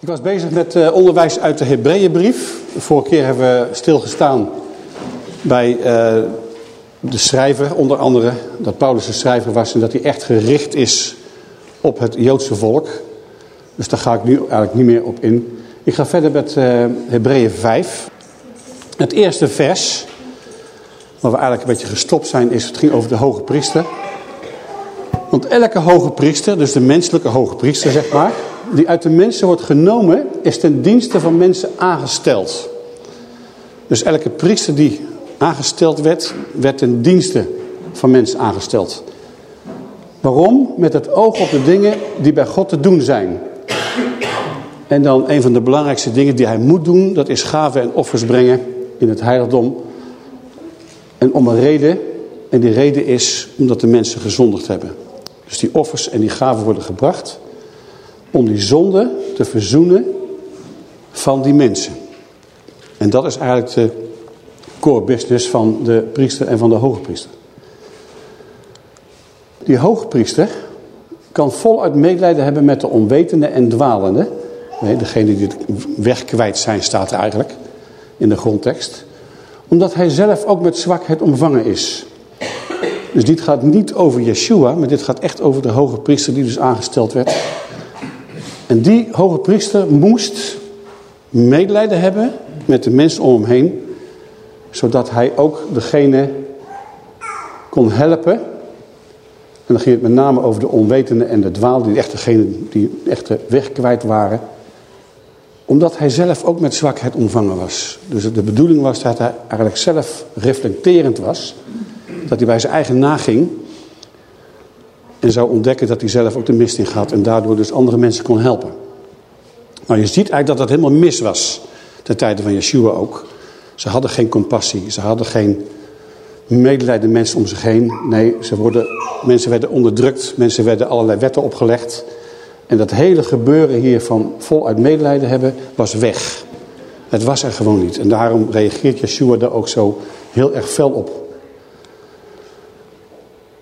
Ik was bezig met eh, onderwijs uit de Hebreeënbrief. Vorige keer hebben we stilgestaan bij eh, de schrijver, onder andere dat Paulus een schrijver was en dat hij echt gericht is op het Joodse volk. Dus daar ga ik nu eigenlijk niet meer op in. Ik ga verder met uh, Hebreeën 5. Het eerste vers, waar we eigenlijk een beetje gestopt zijn, is het ging over de hoge priester. Want elke hoge priester, dus de menselijke hoge priester zeg maar, die uit de mensen wordt genomen, is ten dienste van mensen aangesteld. Dus elke priester die aangesteld werd, werd ten dienste van mensen aangesteld. Waarom? Met het oog op de dingen die bij God te doen zijn. En dan een van de belangrijkste dingen die hij moet doen, dat is gaven en offers brengen in het heiligdom. En om een reden, en die reden is omdat de mensen gezondigd hebben. Dus die offers en die gaven worden gebracht om die zonde te verzoenen van die mensen. En dat is eigenlijk de core business van de priester en van de hoge priester. Die hoge priester kan voluit medelijden hebben met de onwetende en dwalende. Nee, degene die het weg kwijt zijn staat er eigenlijk in de grondtekst. Omdat hij zelf ook met zwakheid omvangen is. Dus dit gaat niet over Yeshua, maar dit gaat echt over de hoge priester die dus aangesteld werd. En die hoge priester moest medelijden hebben met de mensen om hem heen. Zodat hij ook degene kon helpen. En dan ging het met name over de onwetenden en de dwaal, die echt degene die echt weg kwijt waren. Omdat hij zelf ook met zwakheid omvangen was. Dus de bedoeling was dat hij eigenlijk zelf reflecterend was. Dat hij bij zijn eigen naging. En zou ontdekken dat hij zelf ook de mist in gaat. En daardoor dus andere mensen kon helpen. Nou, je ziet eigenlijk dat dat helemaal mis was. Ten tijde van Yeshua ook. Ze hadden geen compassie. Ze hadden geen medelijden mensen om zich heen. Nee, ze worden, mensen werden onderdrukt. Mensen werden allerlei wetten opgelegd. En dat hele gebeuren hier van voluit medelijden hebben was weg. Het was er gewoon niet. En daarom reageert Yeshua daar ook zo heel erg fel op.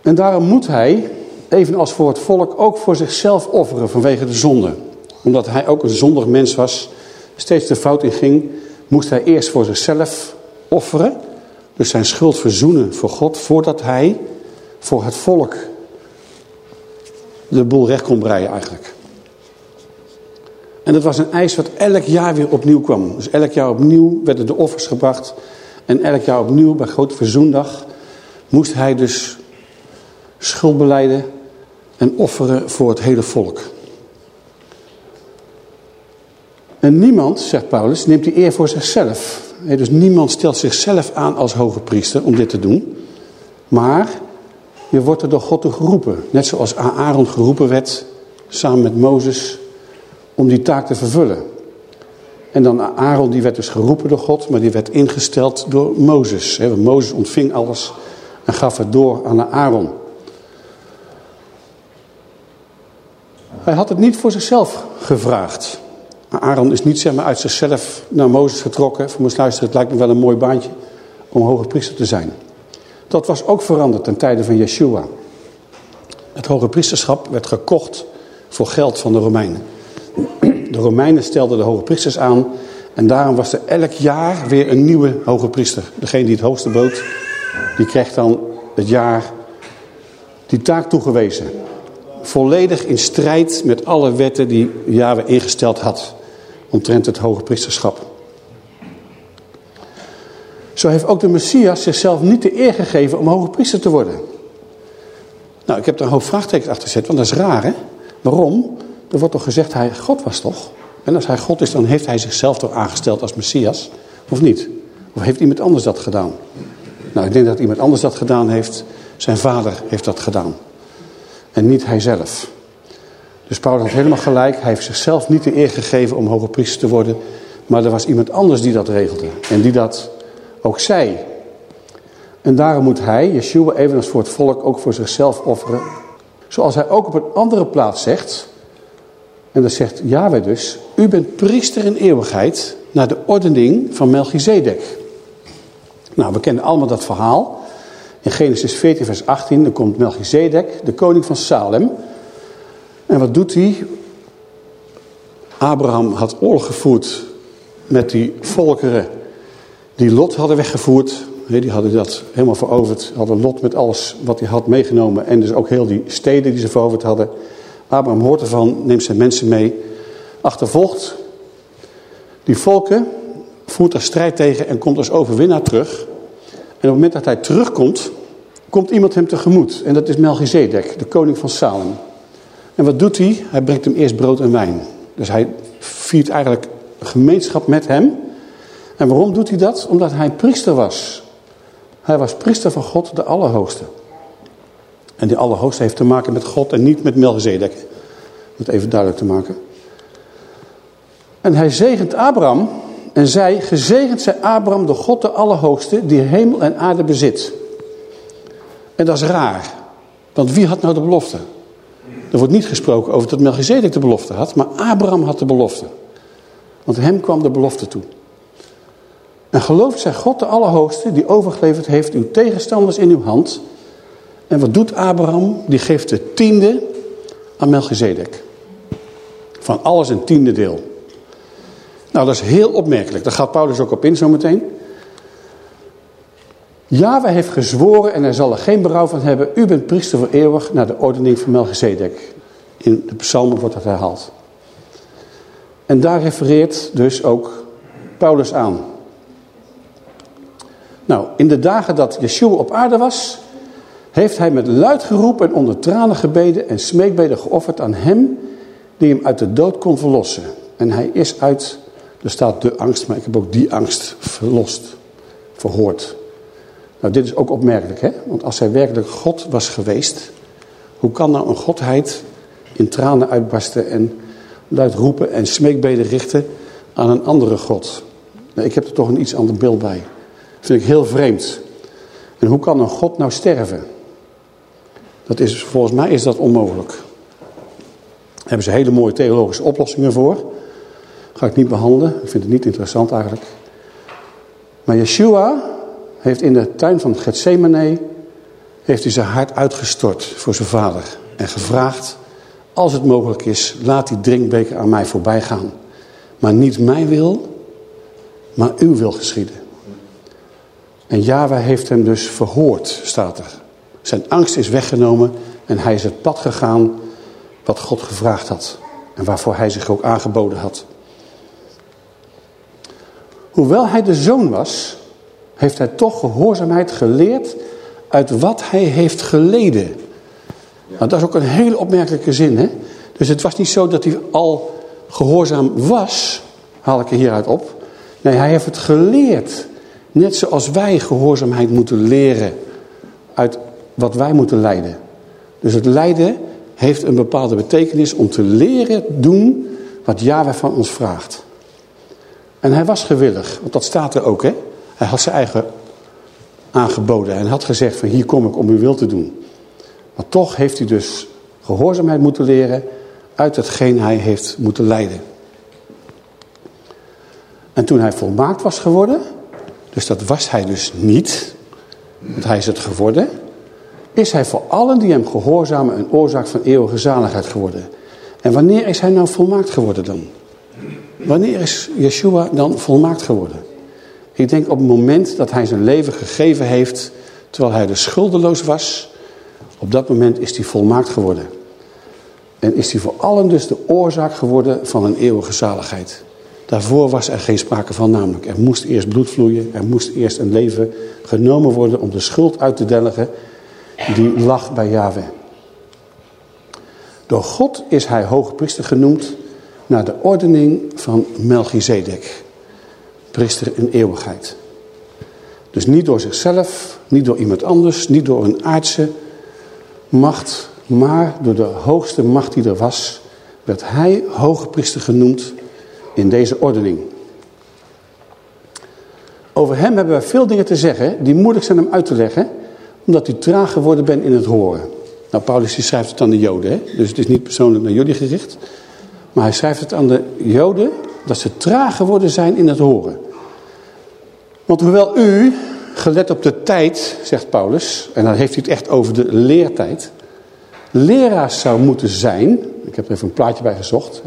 En daarom moet hij, evenals voor het volk, ook voor zichzelf offeren vanwege de zonde. Omdat hij ook een zondig mens was, steeds de fout in ging, moest hij eerst voor zichzelf offeren. Dus zijn schuld verzoenen voor God, voordat hij voor het volk de boel recht kon breien eigenlijk. En dat was een eis wat elk jaar weer opnieuw kwam. Dus elk jaar opnieuw werden de offers gebracht. En elk jaar opnieuw bij grote verzoendag moest hij dus schuld beleiden en offeren voor het hele volk. En niemand, zegt Paulus, neemt die eer voor zichzelf. Dus niemand stelt zichzelf aan als hoge priester om dit te doen. Maar je wordt er door God geroepen. Net zoals Aaron geroepen werd, samen met Mozes, om die taak te vervullen. En dan Aaron, die werd dus geroepen door God, maar die werd ingesteld door Mozes. Mozes ontving alles en gaf het door aan Aaron. Hij had het niet voor zichzelf gevraagd. Aaron is niet zeg maar, uit zichzelf naar Mozes getrokken. Voor mijn luisteren, het lijkt me wel een mooi baantje om hoge priester te zijn. Dat was ook veranderd ten tijde van Yeshua. Het hoge priesterschap werd gekocht voor geld van de Romeinen. De Romeinen stelden de hoge priesters aan. En daarom was er elk jaar weer een nieuwe hoge priester. Degene die het hoogste bood, die kreeg dan het jaar die taak toegewezen. Volledig in strijd met alle wetten die Yahweh ingesteld had. Omtrent het hoge priesterschap. Zo heeft ook de Messias zichzelf niet de eer gegeven om hoge priester te worden. Nou, ik heb daar een hoop vraagtekens achter gezet, want dat is raar hè. Waarom? Er wordt toch gezegd, hij God was toch? En als hij God is, dan heeft hij zichzelf toch aangesteld als Messias? Of niet? Of heeft iemand anders dat gedaan? Nou, ik denk dat iemand anders dat gedaan heeft. Zijn vader heeft dat gedaan. En niet hij zelf. Dus Paulus had helemaal gelijk. Hij heeft zichzelf niet de eer gegeven om hoge priester te worden. Maar er was iemand anders die dat regelde. En die dat ook zei. En daarom moet hij, Yeshua, evenals voor het volk, ook voor zichzelf offeren. Zoals hij ook op een andere plaats zegt. En dat zegt Yahweh dus. U bent priester in eeuwigheid naar de ordening van Melchizedek. Nou, we kennen allemaal dat verhaal. In Genesis 14 vers 18, dan komt Melchizedek, de koning van Salem. En wat doet hij? Abraham had oorlog gevoerd met die volkeren die Lot hadden weggevoerd. Die hadden dat helemaal veroverd. Hadden Lot met alles wat hij had meegenomen. En dus ook heel die steden die ze veroverd hadden. Abraham hoort ervan, neemt zijn mensen mee. Achtervolgt die volken, voert er strijd tegen en komt als overwinnaar terug. En op het moment dat hij terugkomt, komt iemand hem tegemoet. En dat is Melchizedek, de koning van Salem. En wat doet hij? Hij brengt hem eerst brood en wijn. Dus hij viert eigenlijk gemeenschap met hem. En waarom doet hij dat? Omdat hij priester was. Hij was priester van God, de Allerhoogste. En die Allerhoogste heeft te maken met God en niet met Melchizedek. Om het even duidelijk te maken. En hij zegent Abraham en zei, gezegend zij Abraham de God de Allerhoogste die hemel en aarde bezit. En dat is raar. Want wie had nou de belofte? Er wordt niet gesproken over dat Melchizedek de belofte had, maar Abraham had de belofte. Want hem kwam de belofte toe. En gelooft zij God de Allerhoogste die overgeleverd heeft uw tegenstanders in uw hand. En wat doet Abraham? Die geeft de tiende aan Melchizedek. Van alles een tiende deel. Nou, dat is heel opmerkelijk. Daar gaat Paulus ook op in zometeen. Yahweh heeft gezworen en hij zal er geen berouw van hebben. U bent priester voor eeuwig naar de ordening van Melchizedek. In de psalmen wordt dat herhaald. En daar refereert dus ook Paulus aan. Nou, in de dagen dat Yeshua op aarde was, heeft hij met luid geroep en onder tranen gebeden en smeekbeden geofferd aan hem die hem uit de dood kon verlossen. En hij is uit, er staat de angst, maar ik heb ook die angst verlost, verhoord. Nou, dit is ook opmerkelijk, hè? Want als hij werkelijk God was geweest, hoe kan nou een godheid in tranen uitbarsten en luid roepen en smeekbeden richten aan een andere God? Nou, ik heb er toch een iets ander beeld bij. Dat vind ik heel vreemd. En hoe kan een God nou sterven? Dat is, volgens mij is dat onmogelijk. Daar hebben ze hele mooie theologische oplossingen voor. Ga ik niet behandelen. Ik vind het niet interessant eigenlijk. Maar Yeshua heeft in de tuin van Gethsemane heeft hij zijn hart uitgestort voor zijn vader. En gevraagd, als het mogelijk is, laat die drinkbeker aan mij voorbij gaan. Maar niet mijn wil, maar uw wil geschieden. En Yahweh heeft hem dus verhoord, staat er. Zijn angst is weggenomen en hij is het pad gegaan wat God gevraagd had. En waarvoor hij zich ook aangeboden had. Hoewel hij de zoon was, heeft hij toch gehoorzaamheid geleerd uit wat hij heeft geleden. Nou, dat is ook een hele opmerkelijke zin. Hè? Dus het was niet zo dat hij al gehoorzaam was, haal ik er hieruit op. Nee, hij heeft het geleerd. Net zoals wij gehoorzaamheid moeten leren uit wat wij moeten lijden. Dus het lijden heeft een bepaalde betekenis om te leren doen wat Yahweh van ons vraagt. En hij was gewillig, want dat staat er ook. Hè? Hij had zijn eigen aangeboden en had gezegd van hier kom ik om uw wil te doen. Maar toch heeft hij dus gehoorzaamheid moeten leren uit hetgeen hij heeft moeten lijden. En toen hij volmaakt was geworden, dus dat was hij dus niet, want hij is het geworden, is hij voor allen die hem gehoorzamen een oorzaak van eeuwige zaligheid geworden. En wanneer is hij nou volmaakt geworden dan? Wanneer is Yeshua dan volmaakt geworden? Ik denk op het moment dat hij zijn leven gegeven heeft, terwijl hij de schuldeloos was, op dat moment is hij volmaakt geworden. En is hij voor allen dus de oorzaak geworden van een eeuwige zaligheid. Daarvoor was er geen sprake van, namelijk er moest eerst bloed vloeien, er moest eerst een leven genomen worden om de schuld uit te delgen die lag bij Yahweh. Door God is hij hoge priester genoemd naar de ordening van Melchizedek. Priester in eeuwigheid. Dus niet door zichzelf, niet door iemand anders, niet door een aardse macht, maar door de hoogste macht die er was, werd hij hoge priester genoemd in deze ordening. Over hem hebben we veel dingen te zeggen die moeilijk zijn om uit te leggen, omdat u traag geworden bent in het horen. Nou, Paulus die schrijft het aan de Joden, hè? dus het is niet persoonlijk naar jullie gericht. Maar hij schrijft het aan de Joden dat ze traag geworden zijn in het horen. Want hoewel u, gelet op de tijd, zegt Paulus, en dan heeft hij het echt over de leertijd, leraars zou moeten zijn, ik heb er even een plaatje bij gezocht.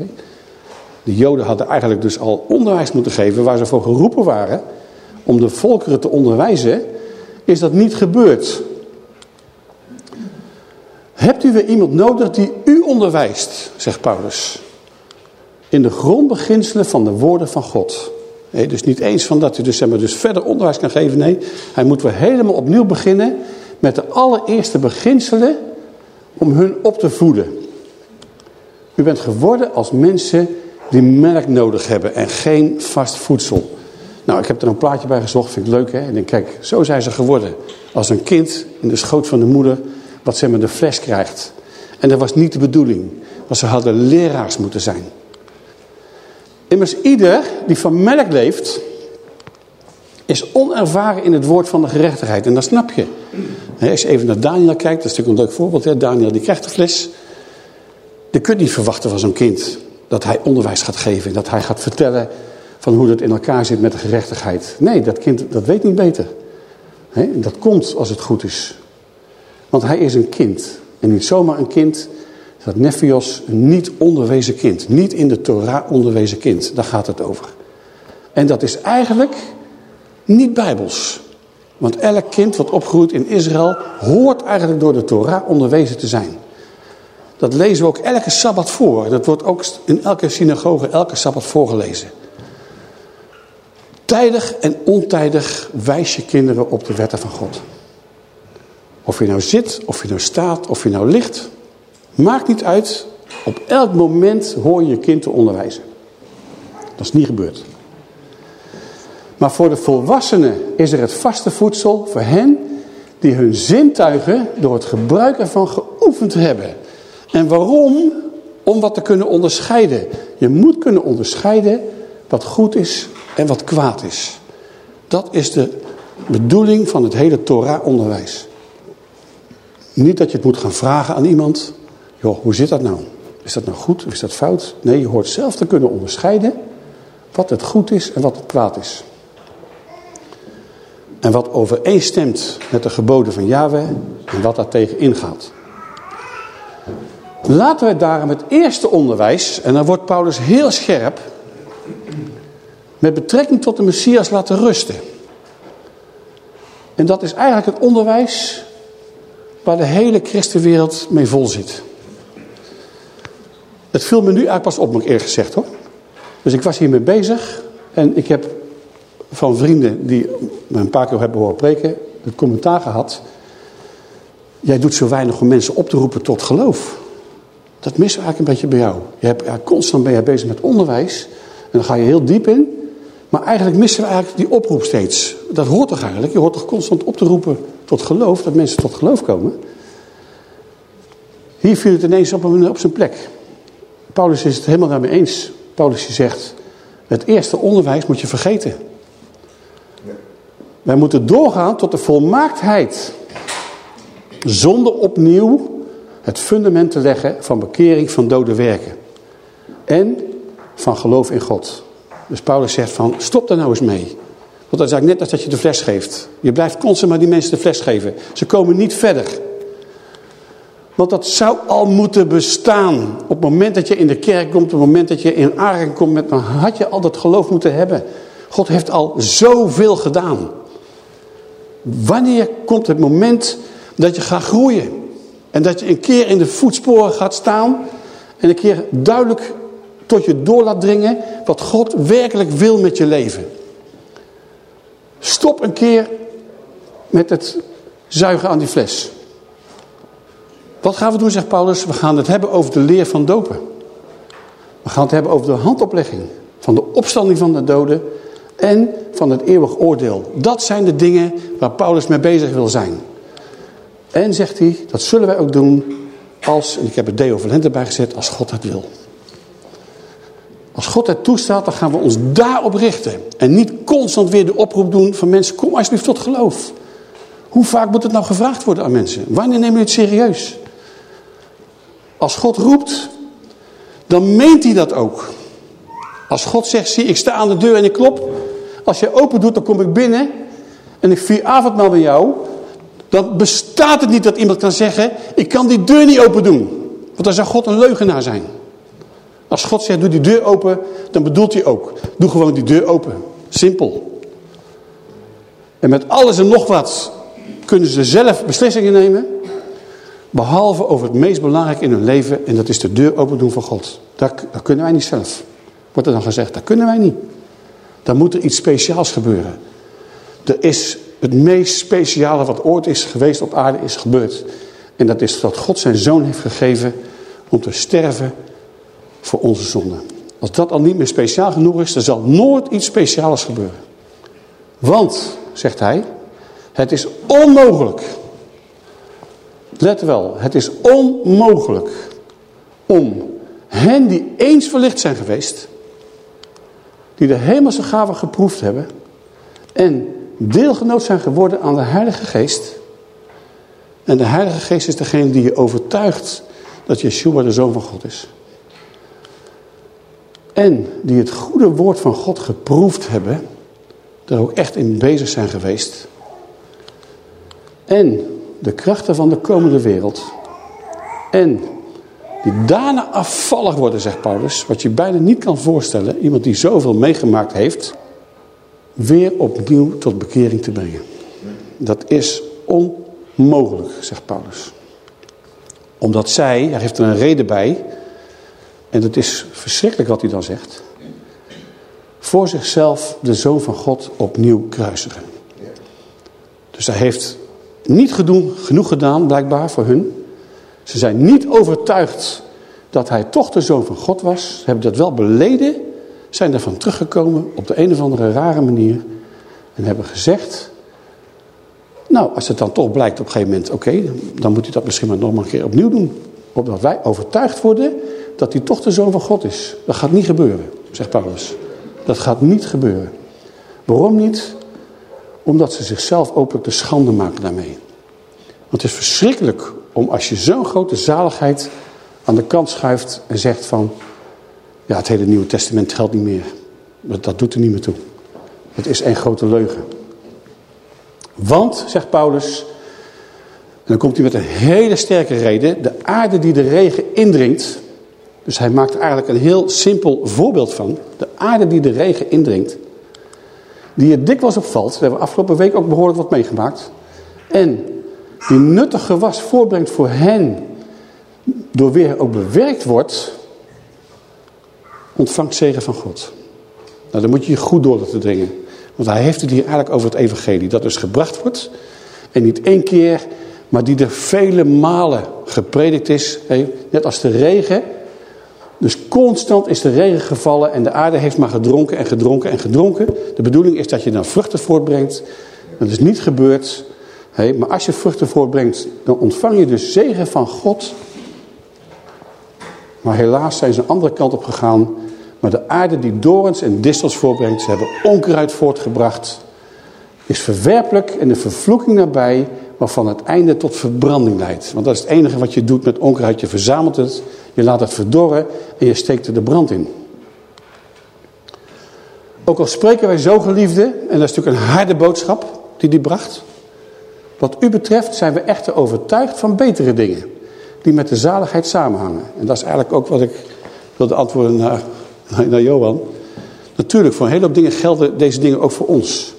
De Joden hadden eigenlijk dus al onderwijs moeten geven waar ze voor geroepen waren om de volkeren te onderwijzen, is dat niet gebeurd. Hebt u weer iemand nodig die u onderwijst, zegt Paulus. In de grondbeginselen van de woorden van God. Dus niet eens van dat u dus, zeg maar, dus verder onderwijs kan geven. Nee, hij moet weer helemaal opnieuw beginnen met de allereerste beginselen om hun op te voeden. U bent geworden als mensen die melk nodig hebben en geen vast voedsel. Nou, ik heb er een plaatje bij gezocht, vind ik leuk hè. En denk, kijk, zo zijn ze geworden. Als een kind in de schoot van de moeder, wat zeg maar de fles krijgt. En dat was niet de bedoeling, want ze hadden leraars moeten zijn. Immers ieder die van melk leeft, is onervaren in het woord van de gerechtigheid. En dat snap je. Als je even naar Daniel kijkt, dat is natuurlijk een leuk voorbeeld. Hè? Daniel die krijgt de fles. Je kunt niet verwachten van zo'n kind dat hij onderwijs gaat geven. Dat hij gaat vertellen van hoe dat in elkaar zit met de gerechtigheid. Nee, dat kind dat weet niet beter. dat komt als het goed is. Want hij is een kind. En niet zomaar een kind. Dat Nephios niet onderwezen kind. Niet in de Torah onderwezen kind. Daar gaat het over. En dat is eigenlijk niet bijbels. Want elk kind wat opgroeit in Israël hoort eigenlijk door de Torah onderwezen te zijn. Dat lezen we ook elke Sabbat voor. Dat wordt ook in elke synagoge elke Sabbat voorgelezen. Tijdig en ontijdig wijs je kinderen op de wetten van God. Of je nou zit, of je nou staat, of je nou ligt. Maakt niet uit. Op elk moment hoor je je kind te onderwijzen. Dat is niet gebeurd. Maar voor de volwassenen is er het vaste voedsel voor hen die hun zintuigen door het gebruik ervan geoefend hebben. En waarom? Om wat te kunnen onderscheiden. Je moet kunnen onderscheiden wat goed is en wat kwaad is. Dat is de bedoeling van het hele Torah-onderwijs. Niet dat je het moet gaan vragen aan iemand. Hoe zit dat nou? Is dat nou goed of is dat fout? Nee, je hoort zelf te kunnen onderscheiden wat het goed is en wat het kwaad is. En wat overeenstemt met de geboden van Yahweh en wat daar tegen ingaat. Laten we daarom het eerste onderwijs, en dan wordt Paulus heel scherp, met betrekking tot de Messias laten rusten. En dat is eigenlijk het onderwijs waar de hele christenwereld mee vol zit. Het viel me nu eigenlijk pas op, moet ik eerlijk gezegd hoor. Dus ik was hiermee bezig en ik heb van vrienden die me een paar keer hebben horen preken, het commentaar gehad. Jij doet zo weinig om mensen op te roepen tot geloof. Dat missen we eigenlijk een beetje bij jou. Je hebt, ja, constant ben je bezig met onderwijs. En dan ga je heel diep in. Maar eigenlijk missen we eigenlijk die oproep steeds. Dat hoort toch eigenlijk? Je hoort toch constant op te roepen tot geloof. Dat mensen tot geloof komen. Hier viel het ineens op, op zijn plek. Paulus is het helemaal daarmee eens. Paulus zegt, het eerste onderwijs moet je vergeten. Wij moeten doorgaan tot de volmaaktheid. Zonder opnieuw het fundament te leggen van bekering van dode werken. En van geloof in God. Dus Paulus zegt van, stop daar nou eens mee. Want dat is eigenlijk net als dat je de fles geeft. Je blijft constant maar die mensen de fles geven. Ze komen niet verder. Want dat zou al moeten bestaan. Op het moment dat je in de kerk komt, op het moment dat je in aanraking komt met... had je al dat geloof moeten hebben. God heeft al zoveel gedaan. Wanneer komt het moment dat je gaat groeien? En dat je een keer in de voetsporen gaat staan en een keer duidelijk tot je door laat dringen wat God werkelijk wil met je leven. Stop een keer met het zuigen aan die fles. Wat gaan we doen, zegt Paulus? We gaan het hebben over de leer van dopen. We gaan het hebben over de handoplegging van de opstanding van de doden en van het eeuwig oordeel. Dat zijn de dingen waar Paulus mee bezig wil zijn. En zegt hij, dat zullen wij ook doen als, en ik heb het Deo Valente erbij gezet, als God het wil. Als God het toestaat, dan gaan we ons daarop richten. En niet constant weer de oproep doen van mensen, kom alsjeblieft tot geloof. Hoe vaak moet het nou gevraagd worden aan mensen? Wanneer neem je het serieus? Als God roept, dan meent hij dat ook. Als God zegt, zie ik sta aan de deur en ik klop. Als je open doet, dan kom ik binnen. En ik vier avondmaal bij jou. Dan bestaat het niet dat iemand kan zeggen, ik kan die deur niet open doen. Want dan zou God een leugenaar zijn. Als God zegt, doe die deur open, dan bedoelt hij ook. Doe gewoon die deur open. Simpel. En met alles en nog wat kunnen ze zelf beslissingen nemen. Behalve over het meest belangrijke in hun leven. En dat is de deur open doen voor God. Dat, dat kunnen wij niet zelf. Wordt er dan gezegd, dat kunnen wij niet. Dan moet er iets speciaals gebeuren. Er is het meest speciale wat ooit is geweest op aarde is gebeurd. En dat is dat God zijn zoon heeft gegeven om te sterven voor onze zonde. Als dat al niet meer speciaal genoeg is, dan zal nooit iets speciaals gebeuren. Want, zegt hij, het is onmogelijk. Let wel, het is onmogelijk om hen die eens verlicht zijn geweest, die de hemelse gaven geproefd hebben en deelgenoot zijn geworden aan de Heilige Geest. En de Heilige Geest is degene die je overtuigt dat Yeshua de Zoon van God is. En die het goede woord van God geproefd hebben, er ook echt in bezig zijn geweest. En de krachten van de komende wereld. En die daarna afvallig worden, zegt Paulus. Wat je bijna niet kan voorstellen. Iemand die zoveel meegemaakt heeft. Weer opnieuw tot bekering te brengen. Dat is onmogelijk, zegt Paulus. Omdat zij, hij heeft er een reden bij. En het is verschrikkelijk wat hij dan zegt. Voor zichzelf de Zoon van God opnieuw kruisigen. Dus hij heeft niet genoeg gedaan, blijkbaar, voor hun. Ze zijn niet overtuigd dat hij toch de Zoon van God was. Hebben dat wel beleden, zijn daarvan teruggekomen op de een of andere rare manier. En hebben gezegd, nou, als het dan toch blijkt op een gegeven moment, oké, dan moet hij dat misschien maar nog maar een keer opnieuw doen. Opdat wij overtuigd worden dat hij toch de Zoon van God is. Dat gaat niet gebeuren, zegt Paulus. Dat gaat niet gebeuren. Waarom niet? Omdat ze zichzelf openlijk de schande maken daarmee. Het is verschrikkelijk om als je zo'n grote zaligheid aan de kant schuift en zegt van... Ja, het hele Nieuwe Testament geldt niet meer. Dat, dat doet er niet meer toe. Het is één grote leugen. Want, zegt Paulus, en dan komt hij met een hele sterke reden. De aarde die de regen indringt. Dus hij maakt eigenlijk een heel simpel voorbeeld van. De aarde die de regen indringt die er dikwijls opvalt. We hebben afgelopen week ook behoorlijk wat meegemaakt. En die nuttig gewas voorbrengt voor hen, door weer ook bewerkt wordt, ontvangt zegen van God. Nou, dan moet je je goed door laten dringen. Want hij heeft het hier eigenlijk over het evangelie, dat dus gebracht wordt. En niet één keer, maar die er vele malen gepredikt is. Net als de regen dus constant is de regen gevallen en de aarde heeft maar gedronken en gedronken en gedronken. De bedoeling is dat je dan vruchten voortbrengt. Dat is niet gebeurd. Maar als je vruchten voortbrengt, dan ontvang je dus zegen van God. Maar helaas zijn ze een andere kant op gegaan. Maar de aarde die dorens en distels voortbrengt, ze hebben onkruid voortgebracht, is verwerpelijk en de vervloeking nabij, waarvan het einde tot verbranding leidt. Want dat is het enige wat je doet met onkruid. Je verzamelt het je laat het verdorren en je steekt er de brand in. Ook al spreken wij zo geliefde, en dat is natuurlijk een harde boodschap die die bracht. Wat u betreft zijn we echter overtuigd van betere dingen. Die met de zaligheid samenhangen. En dat is eigenlijk ook wat ik wilde antwoorden naar, Johan. Natuurlijk, voor een hele hoop dingen gelden deze dingen ook voor ons.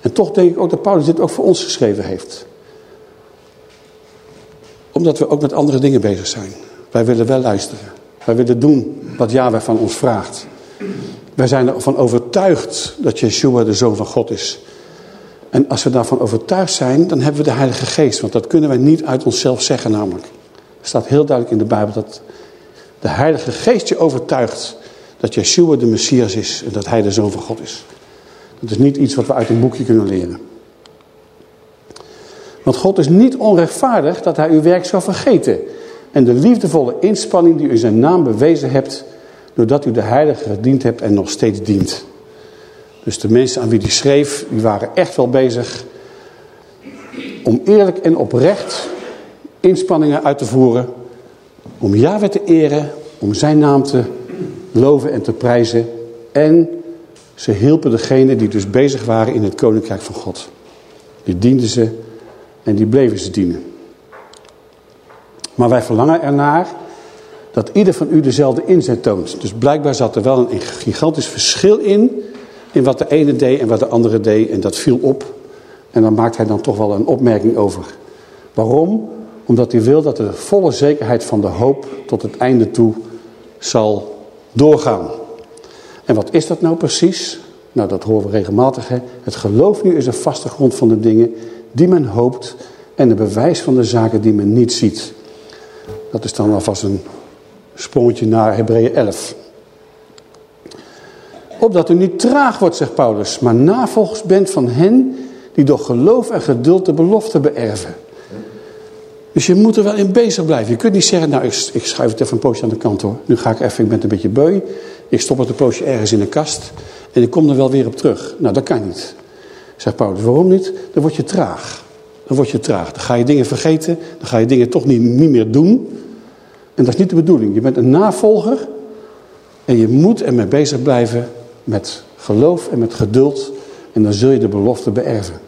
En toch denk ik ook dat Paulus dit ook voor ons geschreven heeft. Omdat we ook met andere dingen bezig zijn. Wij willen wel luisteren. Wij willen doen wat Yahweh van ons vraagt. Wij zijn ervan overtuigd dat Yeshua de Zoon van God is. En als we daarvan overtuigd zijn, dan hebben we de Heilige Geest. Want dat kunnen wij niet uit onszelf zeggen namelijk. Er staat heel duidelijk in de Bijbel dat de Heilige Geest je overtuigt dat Yeshua de Messias is en dat hij de Zoon van God is. Dat is niet iets wat we uit een boekje kunnen leren. Want God is niet onrechtvaardig dat hij uw werk zou vergeten en de liefdevolle inspanning die u zijn naam bewezen hebt doordat u de heilige gediend hebt en nog steeds dient. Dus de mensen aan wie die schreef, die waren echt wel bezig om eerlijk en oprecht inspanningen uit te voeren om Yahweh te eren, om zijn naam te loven en te prijzen. En ze hielpen degenen die dus bezig waren in het koninkrijk van God. Die dienden ze en die bleven ze dienen. Maar wij verlangen ernaar dat ieder van u dezelfde inzet toont. Dus blijkbaar zat er wel een gigantisch verschil in, in wat de ene deed en wat de andere deed. En dat viel op. En dan maakt hij dan toch wel een opmerking over. Waarom? Omdat hij wil dat de volle zekerheid van de hoop tot het einde toe zal doorgaan. En wat is dat nou precies? Nou, dat horen we regelmatig. Hè? Het geloof nu is een vaste grond van de dingen die men hoopt en een bewijs van de zaken die men niet ziet. Dat is dan alvast een sprongetje naar Hebreeën 11. Opdat u niet traag wordt, zegt Paulus, maar navolgers bent van hen die door geloof en geduld de belofte beërven. Dus je moet er wel in bezig blijven. Je kunt niet zeggen, nou ik, ik schuif het even een poosje aan de kant hoor. Nu ga ik even, ik ben een beetje beu. Ik stop het een poosje ergens in de kast. En ik kom er wel weer op terug. Nou dat kan niet. Zegt Paulus, waarom niet? Dan word je traag. Dan word je traag. Dan ga je dingen vergeten. Dan ga je dingen toch niet, niet meer doen. En dat is niet de bedoeling. Je bent een navolger. En je moet ermee bezig blijven met geloof en met geduld. En dan zul je de belofte beërven.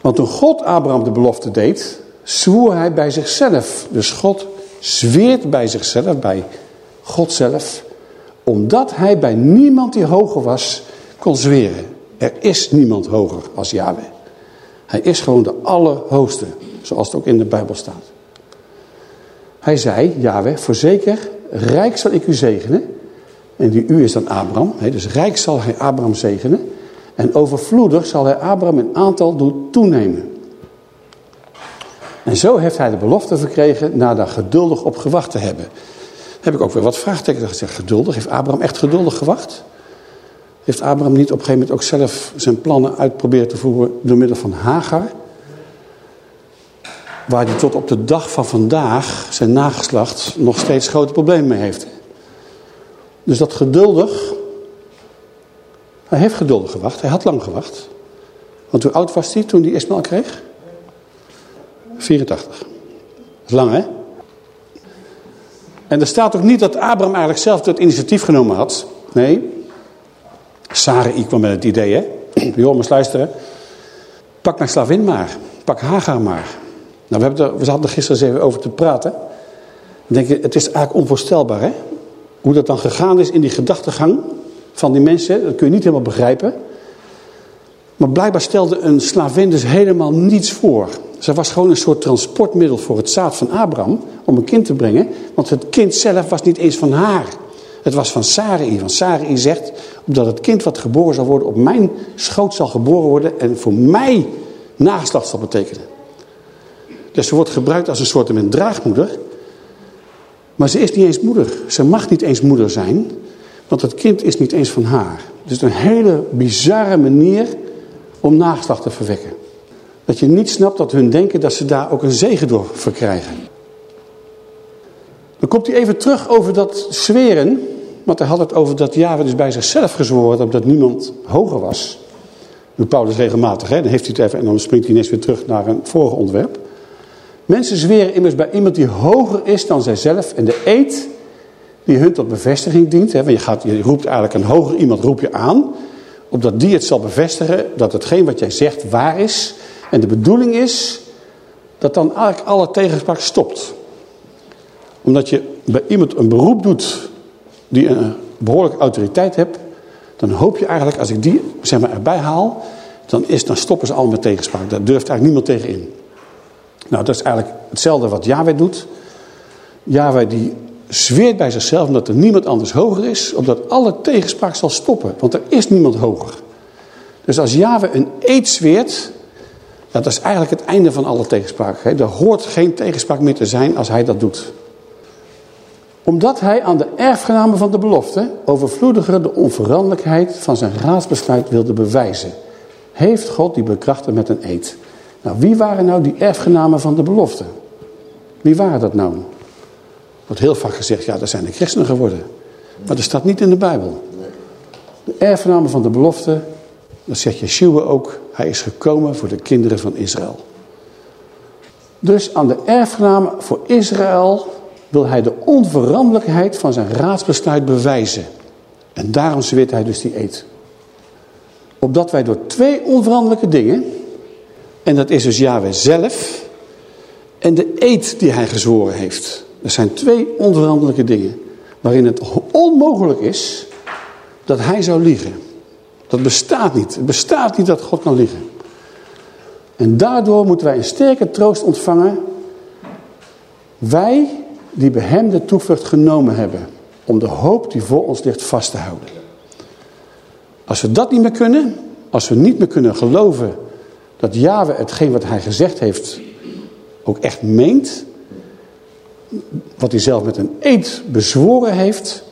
Want toen God Abraham de belofte deed, zwoer hij bij zichzelf. Dus God zweert bij zichzelf, bij God zelf, omdat hij bij niemand die hoger was, kon zweren. Er is niemand hoger als Yahweh. Hij is gewoon de Allerhoogste, zoals het ook in de Bijbel staat. Hij zei, Yahweh, voorzeker, rijk zal ik u zegenen. En die u is dan Abraham. Dus rijk zal hij Abraham zegenen. En overvloedig zal hij Abraham in aantal doen toenemen. En zo heeft hij de belofte verkregen na daar geduldig op gewacht te hebben. Heb ik ook weer wat vraagtekens gezegd. Geduldig? Heeft Abraham echt geduldig gewacht? Heeft Abraham niet op een gegeven moment ook zelf zijn plannen uit proberen te voeren door middel van Hagar? Waar hij tot op de dag van vandaag zijn nageslacht nog steeds grote problemen mee heeft. Dus dat geduldig, hij heeft geduldig gewacht. Hij had lang gewacht. Want hoe oud was hij toen hij Ismaël kreeg? 84. Dat is lang, hè? En er staat ook niet dat Abraham eigenlijk zelf het initiatief genomen had. Nee. Sarai kwam met het idee, hè? Jongens, luisteren. Pak mijn slavin maar. Pak Hagar maar. Nou, we, hebben er, we zaten er gisteren eens even over te praten. Denk je, het is eigenlijk onvoorstelbaar, hè? Hoe dat dan gegaan is in die gedachtegang van die mensen. Dat kun je niet helemaal begrijpen. Maar blijkbaar stelde een slavin dus helemaal niets voor. Ze was gewoon een soort transportmiddel voor het zaad van Abraham om een kind te brengen. Want het kind zelf was niet eens van haar. Het was van Sarai. Want Sarai zegt, omdat het kind wat geboren zal worden op mijn schoot zal geboren worden en voor mij nageslacht zal betekenen. Dus ze wordt gebruikt als een soort draagmoeder. Maar ze is niet eens moeder. Ze mag niet eens moeder zijn. Want het kind is niet eens van haar. Is een hele bizarre manier om nageslacht te verwekken. Dat je niet snapt dat hun denken dat ze daar ook een zegen door verkrijgen. Dan komt hij even terug over dat zweren. Want hij had het over dat Java dus bij zichzelf gezworen omdat niemand hoger was. Doet Paulus regelmatig. Hè? Dan heeft hij het even en dan springt hij ineens weer terug naar een vorige onderwerp. Mensen zweren immers bij iemand die hoger is dan zijzelf. En de eed die hun tot bevestiging dient. Hè? Want je, gaat, je roept eigenlijk een hoger iemand roep je aan. Opdat die het zal bevestigen dat hetgeen wat jij zegt waar is. En de bedoeling is dat dan eigenlijk alle tegenspraak stopt. Omdat je bij iemand een beroep doet die een behoorlijke autoriteit hebt. Dan hoop je eigenlijk als ik die zeg maar, erbij haal. Dan, is, dan stoppen ze al met tegenspraak. Daar durft eigenlijk niemand tegen in. Nou dat is eigenlijk hetzelfde wat Yahweh doet. Yahweh die zweert bij zichzelf omdat er niemand anders hoger is, omdat alle tegenspraak zal stoppen, want er is niemand hoger. Dus als Yahweh een eed zweert, dat is eigenlijk het einde van alle tegenspraak. Er hoort geen tegenspraak meer te zijn als hij dat doet. Omdat hij aan de erfgenamen van de belofte overvloediger de onveranderlijkheid van zijn raadsbesluit wilde bewijzen, heeft God die bekrachten met een eed. Nou, wie waren nou die erfgenamen van de belofte? Wie waren dat nou? wordt heel vaak gezegd, ja, dat zijn de christenen geworden. Maar dat staat niet in de Bijbel. De erfgename van de belofte, dat zegt Yeshua ook, hij is gekomen voor de kinderen van Israël. Dus aan de erfgename voor Israël wil hij de onveranderlijkheid van zijn raadsbesluit bewijzen. En daarom zweert hij dus die eed. Opdat wij door twee onveranderlijke dingen, en dat is dus Yahweh zelf en de eed die hij gezworen heeft. Er zijn twee onveranderlijke dingen waarin het onmogelijk is dat hij zou liegen. Dat bestaat niet. Het bestaat niet dat God kan liegen. En daardoor moeten wij een sterke troost ontvangen. Wij die bij hem de toevlucht genomen hebben. Om de hoop die voor ons ligt vast te houden. Als we dat niet meer kunnen. Als we niet meer kunnen geloven dat Yahweh hetgeen wat hij gezegd heeft ook echt meent. Wat hij zelf met een eed bezworen heeft.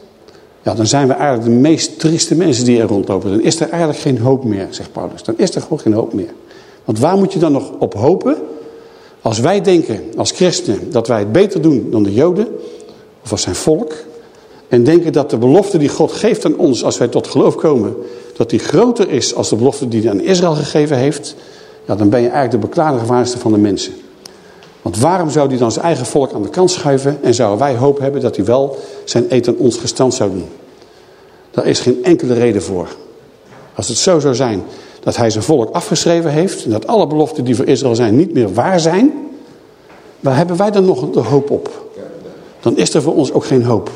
Ja, dan zijn we eigenlijk de meest trieste mensen die er rondlopen. Dan is er eigenlijk geen hoop meer, zegt Paulus. Dan is er gewoon geen hoop meer. Want waar moet je dan nog op hopen? Als wij denken, als christenen, dat wij het beter doen dan de joden, of als zijn volk, en denken dat de belofte die God geeft aan ons als wij tot geloof komen, dat die groter is als de belofte die hij aan Israël gegeven heeft, dan ben je eigenlijk de beklagelijkste van de mensen. Want waarom zou hij dan zijn eigen volk aan de kant schuiven en zouden wij hoop hebben dat hij wel zijn eten aan ons gestand zou doen? Daar is geen enkele reden voor. Als het zo zou zijn dat hij zijn volk afgeschreven heeft en dat alle beloften die voor Israël zijn niet meer waar zijn, waar hebben wij dan nog de hoop op? Dan is er voor ons ook geen hoop.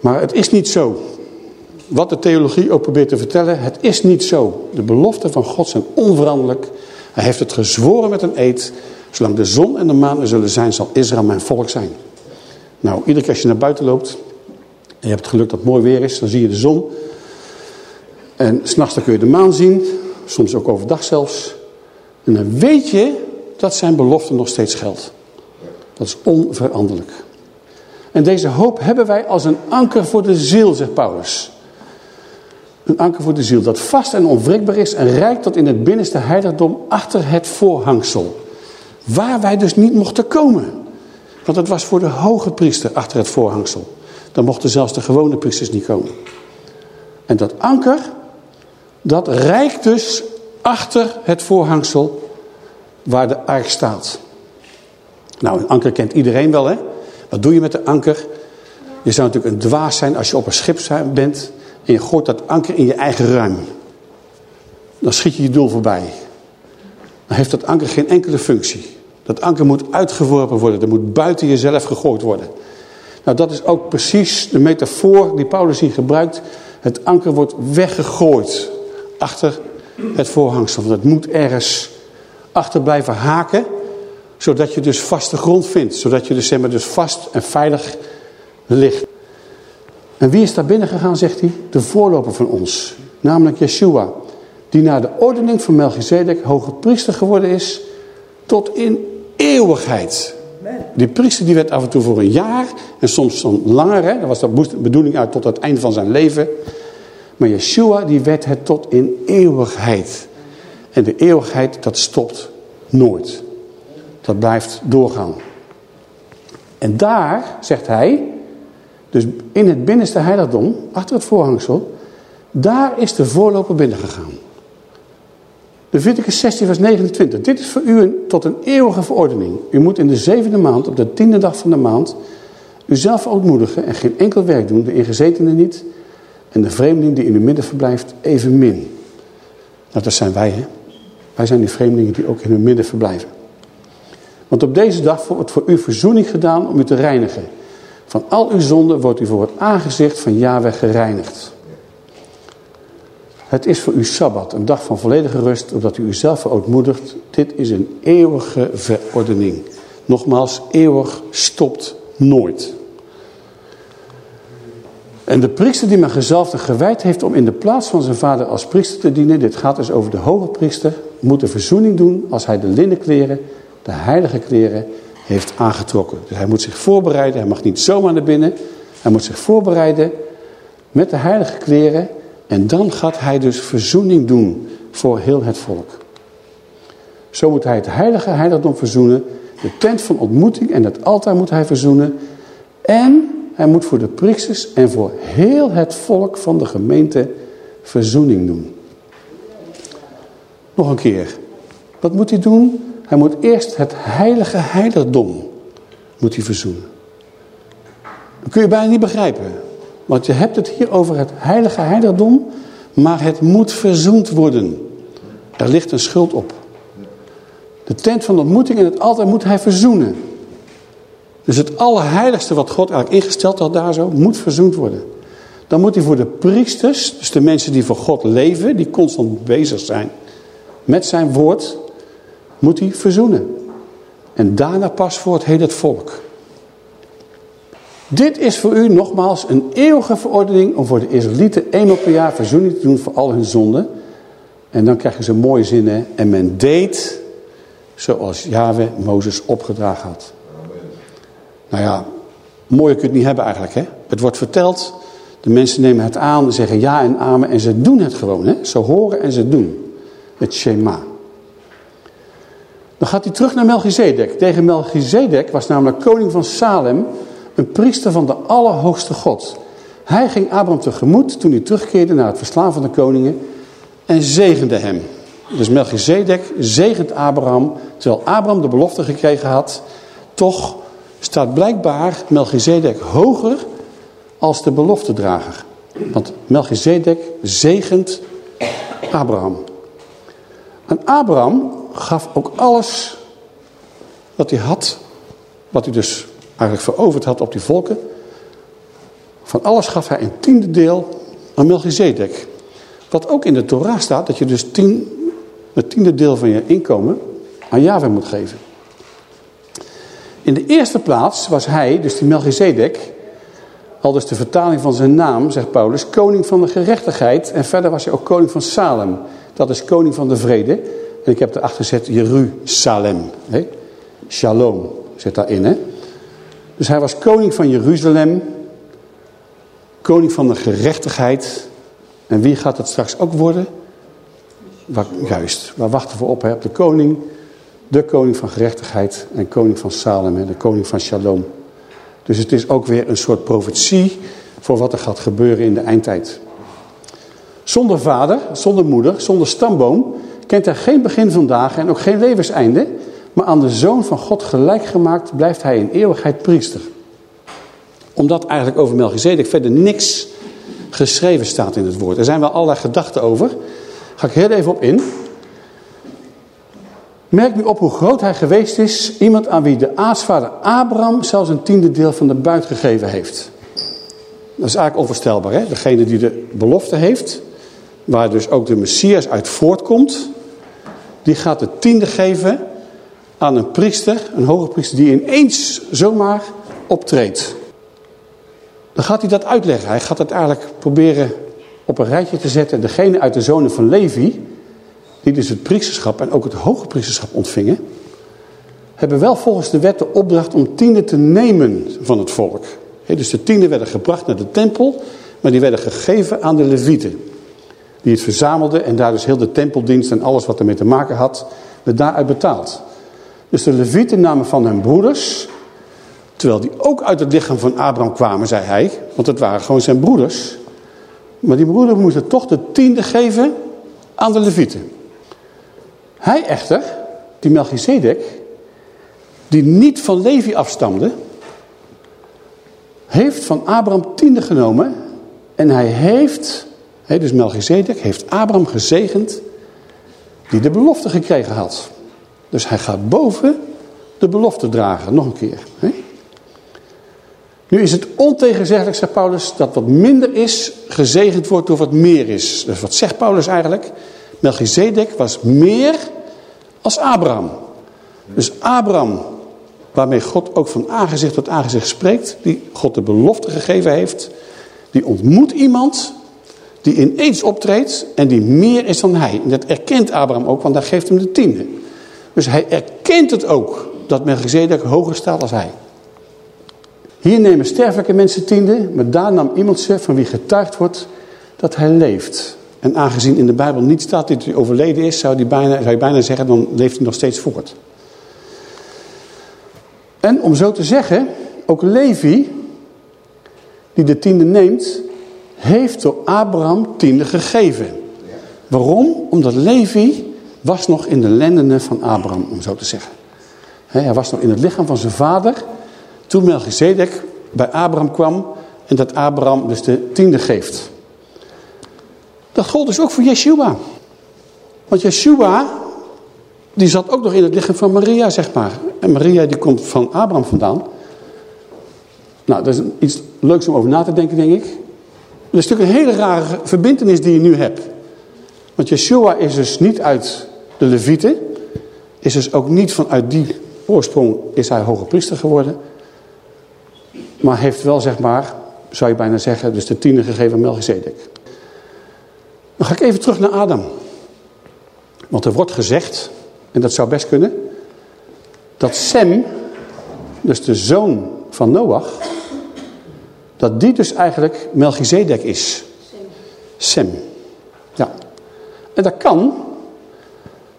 Maar het is niet zo. Wat de theologie ook probeert te vertellen, het is niet zo. De beloften van God zijn onveranderlijk. Hij heeft het gezworen met een eed. Zolang de zon en de maan er zullen zijn, zal Israël mijn volk zijn. Nou, iedere keer als je naar buiten loopt en je hebt het geluk dat het mooi weer is, dan zie je de zon. En s'nachts kun je de maan zien, soms ook overdag zelfs. En dan weet je dat zijn belofte nog steeds geldt. Dat is onveranderlijk. En deze hoop hebben wij als een anker voor de ziel, zegt Paulus. Een anker voor de ziel dat vast en onwrikbaar is en rijkt tot in het binnenste heiligdom achter het voorhangsel. Waar wij dus niet mochten komen. Want het was voor de hoge priester achter het voorhangsel. Dan mochten zelfs de gewone priesters niet komen. En dat anker, dat rijkt dus achter het voorhangsel waar de ark staat. Nou, een anker kent iedereen wel, hè? Wat doe je met de anker? Je zou natuurlijk een dwaas zijn als je op een schip bent en je gooit dat anker in je eigen ruim. Dan schiet je je doel voorbij. Dan heeft dat anker geen enkele functie. Dat anker moet uitgeworpen worden. Dat moet buiten jezelf gegooid worden. Nou, dat is ook precies de metafoor die Paulus hier gebruikt. Het anker wordt weggegooid achter het voorhangsel. Want het moet ergens achter blijven haken. Zodat je dus vaste grond vindt. Zodat je dus, dus vast en veilig ligt. En wie is daar binnen gegaan, zegt hij? De voorloper van ons. Namelijk Yeshua. Die na de ordening van Melchizedek hoge priester geworden is. Tot in eeuwigheid. Die priester die werd af en toe voor een jaar. En soms dan langer. Hè? Dat was de bedoeling uit tot het einde van zijn leven. Maar Yeshua die werd het tot in eeuwigheid. En de eeuwigheid dat stopt nooit. Dat blijft doorgaan. En daar, zegt hij, dus in het binnenste heiligdom, achter het voorhangsel, daar is de voorloper binnengegaan. Leviticus 16 vers 29. Dit is voor u een, tot een eeuwige verordening. U moet in de zevende maand, op de tiende dag van de maand, uzelf ontmoedigen en geen enkel werk doen, de ingezetene niet en de vreemdeling die in uw midden verblijft evenmin. Nou, dat zijn wij, hè. Wij zijn die vreemdelingen die ook in hun midden verblijven. Want op deze dag wordt voor u verzoening gedaan om u te reinigen. Van al uw zonden wordt u voor het aangezicht van Yahweh gereinigd. Het is voor u Sabbat, een dag van volledige rust, opdat u uzelf verootmoedigt. Dit is een eeuwige verordening. Nogmaals, eeuwig stopt nooit. En de priester die mijn gezalfde gewijd heeft om in de plaats van zijn vader als priester te dienen, dit gaat dus over de hoge priester, moet de verzoening doen als hij de linnenkleren, de heilige kleren, heeft aangetrokken. Dus hij moet zich voorbereiden, hij mag niet zomaar naar binnen. Hij moet zich voorbereiden met de heilige kleren. En dan gaat hij dus verzoening doen voor heel het volk. Zo moet hij het heilige heiligdom verzoenen, de tent van ontmoeting en het altaar moet hij verzoenen. En hij moet voor de priesters en voor heel het volk van de gemeente verzoening doen. Nog een keer. Wat moet hij doen? Hij moet eerst het heilige heiligdom moet hij verzoenen. Dat kun je bijna niet begrijpen. Want je hebt het hier over het heilige heiligdom, maar het moet verzoend worden. Er ligt een schuld op. De tent van ontmoeting en het altaar moet hij verzoenen. Dus het allerheiligste wat God eigenlijk ingesteld had daar zo, moet verzoend worden. Dan moet hij voor de priesters, dus de mensen die voor God leven, die constant bezig zijn met zijn woord, moet hij verzoenen. En daarna pas voor het hele volk. Dit is voor u nogmaals een eeuwige verordening om voor de Israëlieten eenmaal per jaar verzoening te doen voor al hun zonden. En dan krijg je zo'n mooie zinnen. En men deed zoals Yahweh Mozes opgedragen had. Nou ja, mooier kun je het niet hebben eigenlijk. Hè? Het wordt verteld, de mensen nemen het aan, zeggen ja en amen en ze doen het gewoon. Hè? Ze horen en ze doen. Het Shema. Dan gaat hij terug naar Melchizedek. Tegen Melchizedek was namelijk koning van Salem een priester van de Allerhoogste God. Hij ging Abraham tegemoet toen hij terugkeerde naar het verslaan van de koningen en zegende hem. Dus Melchizedek zegent Abraham, terwijl Abraham de belofte gekregen had. Toch staat blijkbaar Melchizedek hoger als de beloftedrager. Want Melchizedek zegent Abraham. En Abraham gaf ook alles wat hij had, wat hij dus eigenlijk veroverd had op die volken. Van alles gaf hij een tiende deel aan Melchizedek. Wat ook in de Torah staat, dat je dus het tiende deel van je inkomen aan Yahweh moet geven. In de eerste plaats was hij, dus die Melchizedek, al dus de vertaling van zijn naam, zegt Paulus, koning van de gerechtigheid. En verder was hij ook koning van Salem. Dat is koning van de vrede. En ik heb erachter gezet Jeruzalem. Hè? Shalom zit daarin. Hè? Dus hij was koning van Jeruzalem. Koning van de gerechtigheid. En wie gaat het straks ook worden? Waar, juist, waar wachten we op? Hè? De koning. De koning van gerechtigheid. En koning van Salem. De koning van Shalom. Dus het is ook weer een soort profetie voor wat er gaat gebeuren in de eindtijd. Zonder vader, zonder moeder, zonder stamboom kent hij geen begin van dagen en ook geen levenseinde. Maar aan de Zoon van God gelijk gemaakt blijft hij in eeuwigheid priester. Omdat eigenlijk over Melchizedek verder niks geschreven staat in het woord. Er zijn wel allerlei gedachten over. Ga ik heel even op in. Merk nu op hoe groot hij geweest is. Iemand aan wie de aartsvader Abraham zelfs een tiende deel van de buit gegeven heeft. Dat is eigenlijk onvoorstelbaar. Hè? Degene die de belofte heeft, waar dus ook de Messias uit voortkomt, die gaat het tiende geven aan een priester, een hoge priester, die ineens zomaar optreedt. Dan gaat hij dat uitleggen. Hij gaat het eigenlijk proberen op een rijtje te zetten. Degene uit de zonen van Levi, die dus het priesterschap en ook het hoge priesterschap ontvingen, hebben wel volgens de wet de opdracht om tienden te nemen van het volk. dus de tienden werden gebracht naar de tempel, maar die werden gegeven aan de levieten. Die het verzamelden en daar dus heel de tempeldienst en alles wat ermee te maken had, werd daaruit betaald. Dus de levieten namen van hun broeders, terwijl die ook uit het lichaam van Abraham kwamen, zei hij. Want het waren gewoon zijn broeders. Maar die broeders moesten toch de tiende geven aan de levieten. Hij echter, die Melchizedek, die niet van Levi afstamde, heeft van Abraham tiende genomen en hij heeft, dus Melchizedek, heeft Abraham gezegend die de belofte gekregen had. Dus hij gaat boven de belofte dragen, nog een keer. Nu is het ontegenzeggelijk, zegt Paulus, dat wat minder is, gezegend wordt door wat meer is. Dus wat zegt Paulus eigenlijk? Melchizedek was meer als Abraham. Dus Abraham, waarmee God ook van aangezicht tot aangezicht spreekt, die God de belofte gegeven heeft, die ontmoet iemand die ineens optreedt en die meer is dan hij. En dat erkent Abraham ook, want daar geeft hem de tiende. Dus hij erkent het ook dat Melchizedek hoger staat als hij. Hier nemen sterfelijke mensen tiende, maar daar nam iemand ze van wie getuigd wordt dat hij leeft. En aangezien in de Bijbel niet staat dat hij overleden is, zou, die bijna, zou je bijna zeggen, dan leeft hij nog steeds voort. En om zo te zeggen, ook Levi, die de tiende neemt, heeft door Abraham tiende gegeven. Waarom? Omdat Levi was nog in de lendenen van Abraham, om zo te zeggen. Hij was nog in het lichaam van zijn vader, toen Melchizedek bij Abraham kwam en dat Abraham dus de tiende geeft. Dat gold dus ook voor Yeshua. Want Yeshua, die zat ook nog in het lichaam van Maria, zeg maar. En Maria die komt van Abraham vandaan. Nou, dat is iets leuks om over na te denken, denk ik. Is natuurlijk een hele rare verbindenis die je nu hebt. Want Yeshua is dus niet uit de Levieten. Is dus ook niet vanuit die oorsprong is hij hoge priester geworden. Maar heeft wel, zeg maar, zou je bijna zeggen, dus de tiende gegeven Melchizedek. Dan ga ik even terug naar Adam. Want er wordt gezegd, en dat zou best kunnen, dat Sem, dus de zoon van Noach, dat die dus eigenlijk Melchizedek is. Sem. Ja. En dat kan,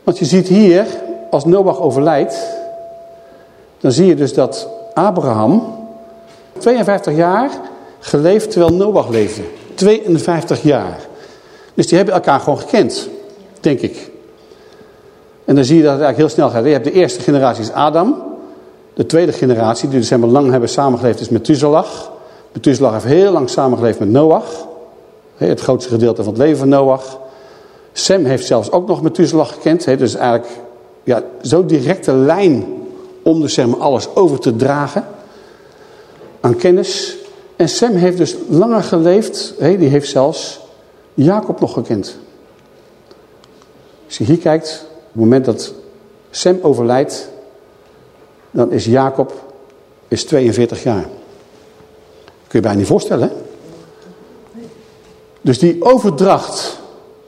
want je ziet hier, als Noach overlijdt, dan zie je dus dat Abraham 52 jaar geleefd terwijl Noach leefde. 52 jaar. Dus die hebben elkaar gewoon gekend, denk ik. En dan zie je dat het eigenlijk heel snel gaat. Je hebt de eerste generatie is Adam. De tweede generatie, die dus helemaal lang hebben samengeleefd, is Methuselah. Methuselah heeft heel lang samengeleefd met Noach. Het grootste gedeelte van het leven van Noach. Sem heeft zelfs ook nog Methuselah gekend. Dus eigenlijk ja, zo'n directe lijn om dus zeg alles over te dragen aan kennis. En Sem heeft dus langer geleefd. Die heeft zelfs Jacob nog gekend. Als je hier kijkt, op het moment dat Sem overlijdt, dan is Jacob is 42 jaar. Kun je bijna niet voorstellen. Dus die overdracht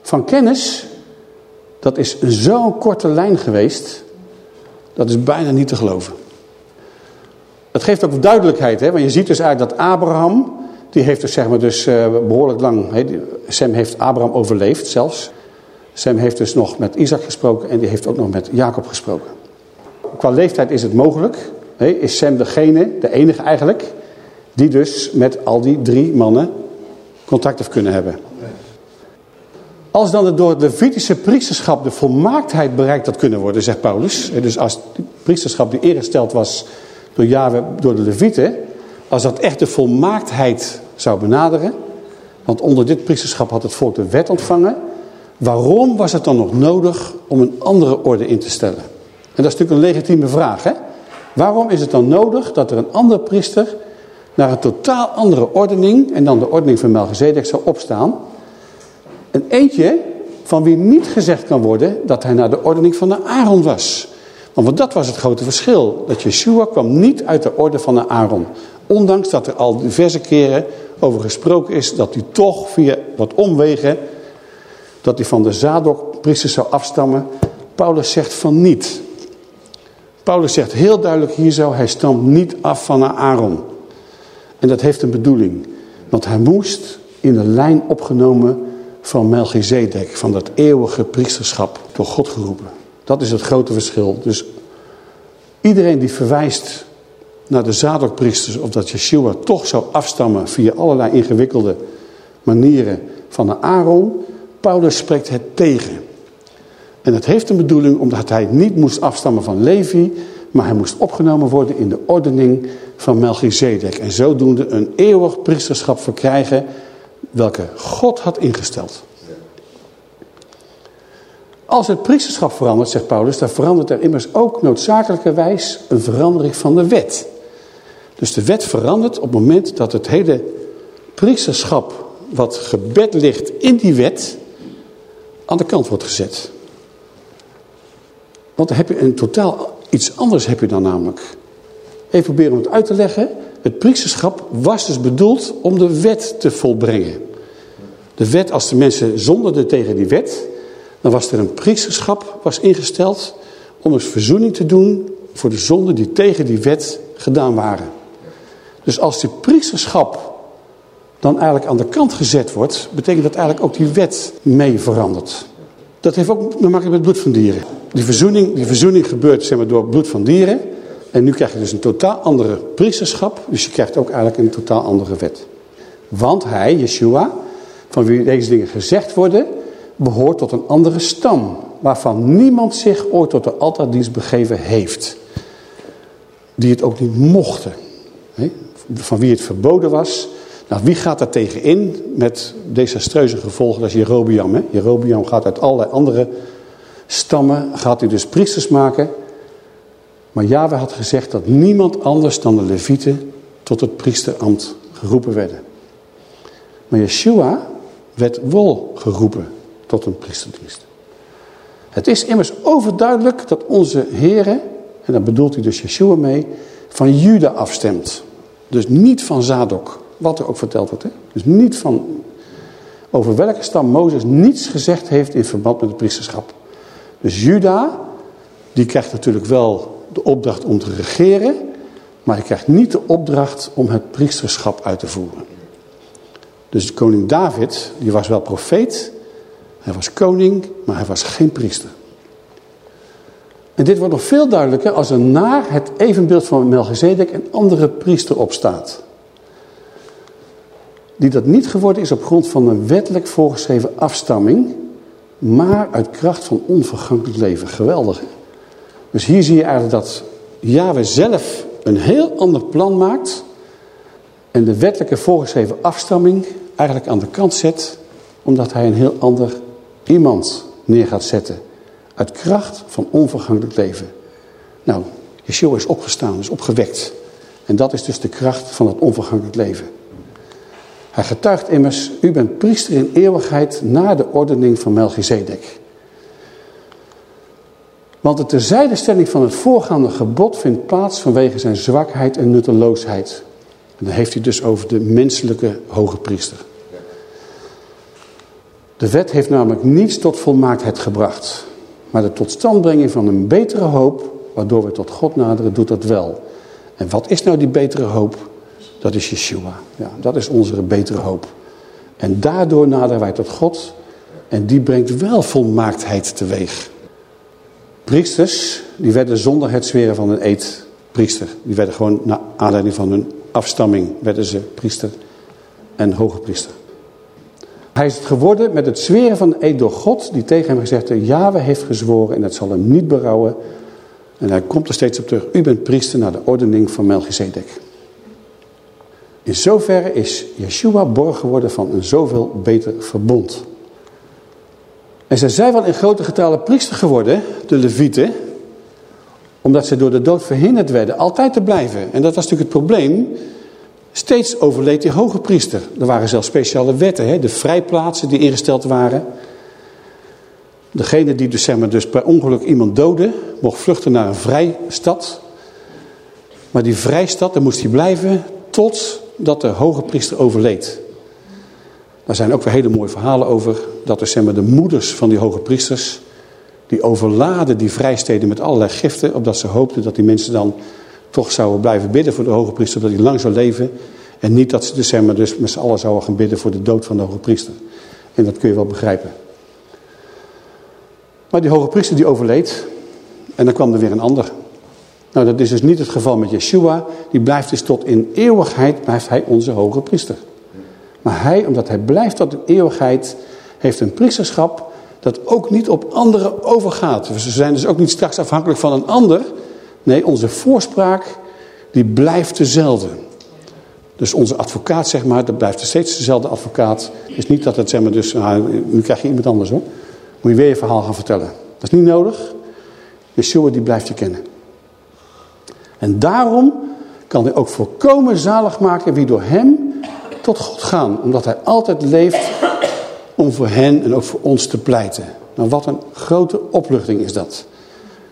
van kennis, dat is zo'n korte lijn geweest, dat is bijna niet te geloven. Het geeft ook duidelijkheid, hè? want je ziet dus eigenlijk dat Abraham, die heeft dus, zeg maar, dus uh, behoorlijk lang, hè? Sem heeft Abraham overleefd zelfs. Sem heeft dus nog met Isaac gesproken en die heeft ook nog met Jacob gesproken. Qua leeftijd is het mogelijk, is Sem degene, de enige eigenlijk, die dus met al die drie mannen contact heeft kunnen hebben. Als dan het door het Levitische priesterschap de volmaaktheid bereikt had kunnen worden, zegt Paulus. Dus als het priesterschap die ingesteld was door Yahweh, door de Levieten, als dat echt de volmaaktheid zou benaderen, want onder dit priesterschap had het volk de wet ontvangen, waarom was het dan nog nodig om een andere orde in te stellen? En dat is natuurlijk een legitieme vraag. Hè? Waarom is het dan nodig dat er een andere priester naar een totaal andere ordening, en dan de ordening van Melchizedek zou opstaan, een eentje van wie niet gezegd kan worden dat hij naar de ordening van de Aaron was. Want dat was het grote verschil. Dat Yeshua kwam niet uit de orde van de Aaron. Ondanks dat er al diverse keren over gesproken is dat hij toch via wat omwegen, dat hij van de Zadok priesters zou afstammen. Paulus zegt van niet. Paulus zegt heel duidelijk hier zo, hij stamt niet af van Aaron. En dat heeft een bedoeling. Want hij moest in de lijn opgenomen van Melchizedek, van dat eeuwige priesterschap, door God geroepen. Dat is het grote verschil. Dus iedereen die verwijst naar de Zadokpriesters of dat Yeshua toch zou afstammen via allerlei ingewikkelde manieren van de Aaron, Paulus spreekt het tegen. En het heeft een bedoeling omdat hij niet moest afstammen van Levi, maar hij moest opgenomen worden in de ordening van Melchizedek. En zodoende een eeuwig priesterschap verkrijgen welke God had ingesteld. Als het priesterschap verandert, zegt Paulus, dan verandert er immers ook noodzakelijkerwijs een verandering van de wet. Dus de wet verandert op het moment dat het hele priesterschap wat gebed ligt in die wet aan de kant wordt gezet. Want dan heb je een totaal iets anders heb je dan namelijk. Even proberen om het uit te leggen. Het priesterschap was dus bedoeld om de wet te volbrengen. De wet, als de mensen zonderden tegen die wet, dan was er een priesterschap was ingesteld om eens verzoening te doen voor de zonden die tegen die wet gedaan waren. Dus als die priesterschap dan eigenlijk aan de kant gezet wordt, betekent dat eigenlijk ook die wet mee verandert. Dat heeft ook te maken met bloed van dieren. Die verzoening, die verzoening gebeurt zeg maar, door bloed van dieren. En nu krijg je dus een totaal andere priesterschap. Dus je krijgt ook eigenlijk een totaal andere wet. Want hij, Yeshua, van wie deze dingen gezegd worden, behoort tot een andere stam. Waarvan niemand zich ooit tot de altaardienst begeven heeft. Die het ook niet mochten. Van wie het verboden was. Nou, wie gaat daar tegen in met desastreuze gevolgen? Dat is Jerobiam. Jerobiam gaat uit allerlei andere stammen, gaat hij dus priesters maken. Maar Yahweh had gezegd dat niemand anders dan de levieten tot het priesterambt geroepen werden. Maar Yeshua werd wel geroepen tot een priesterdienst. Het is immers overduidelijk dat onze Heere, en daar bedoelt hij dus Yeshua mee, van Juda afstemt. Dus niet van Zadok, wat er ook verteld wordt. Hè? Dus niet van over welke stam Mozes niets gezegd heeft in verband met het priesterschap. Dus Juda, die krijgt natuurlijk wel de opdracht om te regeren, maar hij krijgt niet de opdracht om het priesterschap uit te voeren. Dus koning David, die was wel profeet, hij was koning, maar hij was geen priester. En dit wordt nog veel duidelijker als er na het evenbeeld van Melchizedek een andere priester opstaat. Die dat niet geworden is op grond van een wettelijk voorgeschreven afstamming, maar uit kracht van onvergankelijk leven. Geweldig. Dus hier zie je eigenlijk dat Yahweh zelf een heel ander plan maakt en de wettelijke voorgeschreven afstamming eigenlijk aan de kant zet, omdat hij een heel ander iemand neer gaat zetten. Uit kracht van onvergankelijk leven. Nou, Yeshua is opgestaan, is opgewekt. En dat is dus de kracht van het onvergankelijk leven. Hij getuigt immers, u bent priester in eeuwigheid na de ordening van Melchizedek. Want de terzijdestelling van het voorgaande gebod vindt plaats vanwege zijn zwakheid en nutteloosheid. En dan heeft hij dus over de menselijke hoge priester. De wet heeft namelijk niets tot volmaaktheid gebracht. Maar de totstandbrenging van een betere hoop, waardoor we tot God naderen, doet dat wel. En wat is nou die betere hoop? Dat is Yeshua. Ja, dat is onze betere hoop. En daardoor naderen wij tot God. En die brengt wel volmaaktheid teweeg. Priesters, die werden zonder het zweren van een eed priester. Die werden gewoon naar aanleiding van hun afstamming, werden ze priester en hoge priester. Hij is het geworden met het zweren van de eed door God, die tegen hem gezegd heeft, Yahweh heeft gezworen en het zal hem niet berouwen. En hij komt er steeds op terug, u bent priester naar de ordening van Melchizedek. In zoverre is Yeshua borg geworden van een zoveel beter verbond. En zij zijn wel in grote getalen priester geworden, de levieten, omdat ze door de dood verhinderd werden altijd te blijven. En dat was natuurlijk het probleem. Steeds overleed die hoge priester. Er waren zelfs speciale wetten, hè? de vrijplaatsen die ingesteld waren. Degene die dus, zeg maar, dus per ongeluk iemand doodde, mocht vluchten naar een vrijstad. Maar die vrijstad, daar moest hij blijven totdat de hoge priester overleed. Daar zijn ook weer hele mooie verhalen over. Dat er de moeders van die hoge priesters, die overladen die vrijsteden met allerlei giften. Opdat ze hoopten dat die mensen dan toch zouden blijven bidden voor de hoge priester. Dat hij lang zou leven. En niet dat ze dus, dus met z'n allen zouden gaan bidden voor de dood van de hoge priester. En dat kun je wel begrijpen. Maar die hoge priester die overleed. En dan kwam er weer een ander. Nou, dat is dus niet het geval met Yeshua. Die blijft dus tot in eeuwigheid, blijft hij onze hoge priester. Maar hij, omdat hij blijft tot in eeuwigheid, heeft een priesterschap dat ook niet op anderen overgaat. We zijn dus ook niet straks afhankelijk van een ander. Nee, onze voorspraak, die blijft dezelfde. Dus onze advocaat, zeg maar, dat blijft steeds dezelfde advocaat. Het is niet dat het, zeg maar, dus, nou, nu krijg je iemand anders hoor. Moet je weer je verhaal gaan vertellen. Dat is niet nodig. Yeshua, die blijft je kennen. En daarom kan hij ook volkomen zalig maken wie door hem tot God gaan. Omdat hij altijd leeft om voor hen en ook voor ons te pleiten. Nou, wat een grote opluchting is dat.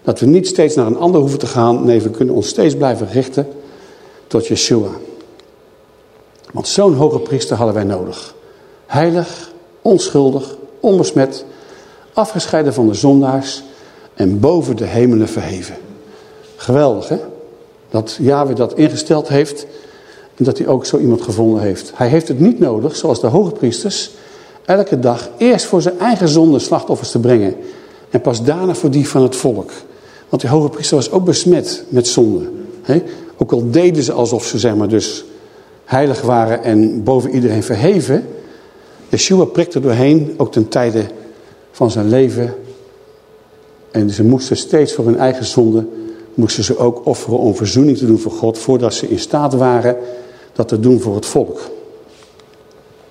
Dat we niet steeds naar een ander hoeven te gaan. Nee, we kunnen ons steeds blijven richten tot Yeshua. Want zo'n hoge priester hadden wij nodig. Heilig, onschuldig, onbesmet, afgescheiden van de zondaars en boven de hemelen verheven. Geweldig hè? Dat Yahweh dat ingesteld heeft En dat hij ook zo iemand gevonden heeft. Hij heeft het niet nodig, zoals de hoge priesters, elke dag eerst voor zijn eigen zonde slachtoffers te brengen. En pas daarna voor die van het volk. Want die hoge priester was ook besmet met zonde. Ook al deden ze alsof ze zeg maar dus heilig waren en boven iedereen verheven. Yeshua prikte doorheen, ook ten tijde van zijn leven. En ze moesten steeds voor hun eigen zonde, moesten ze ook offeren om verzoening te doen voor God. Voordat ze in staat waren dat te doen voor het volk.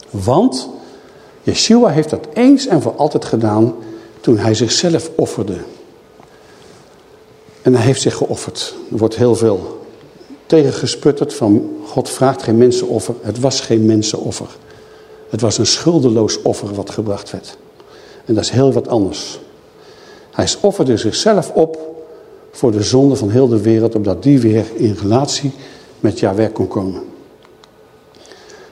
Want Yeshua heeft dat eens en voor altijd gedaan toen hij zichzelf offerde. En hij heeft zich geofferd. Er wordt heel veel tegengesputterd van God vraagt geen mensenoffer. Het was geen mensenoffer. Het was een schuldeloos offer wat gebracht werd. En dat is heel wat anders. Hij offerde zichzelf op voor de zonde van heel de wereld, opdat die weer in relatie met Yahweh kon komen.